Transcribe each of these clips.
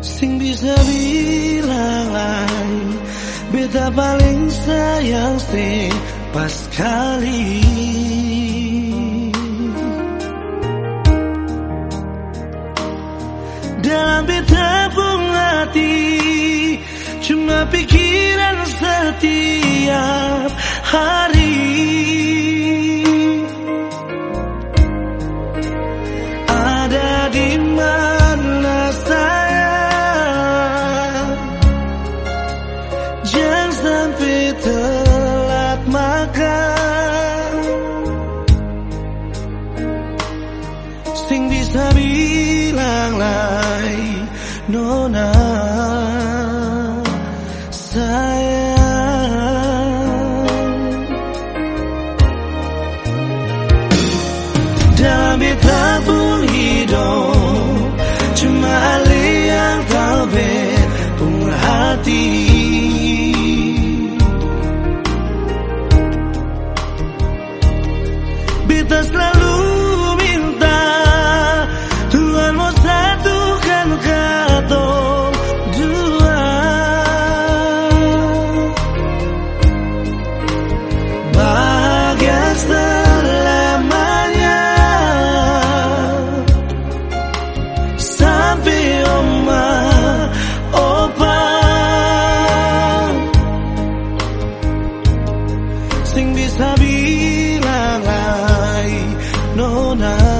Sing bisa bilang lain Beta paling sayang sih pas kali. Dalam beta pun hati Cuma pikiran setiap hari. Ada di Sing bisa bilang lain Nona sayang. Dalam beta pun hidup Cuma Ali yang pun hati. Beta selalu Sing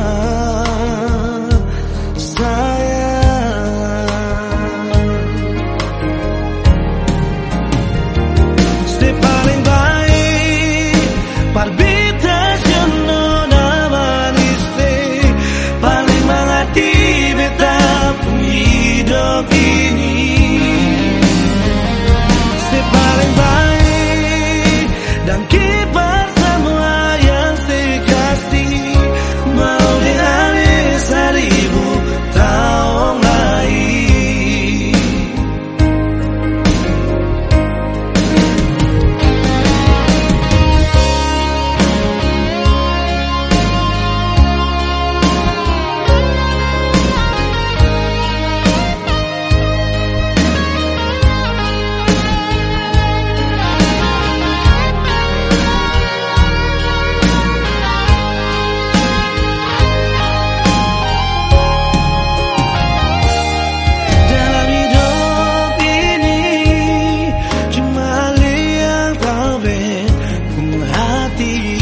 ti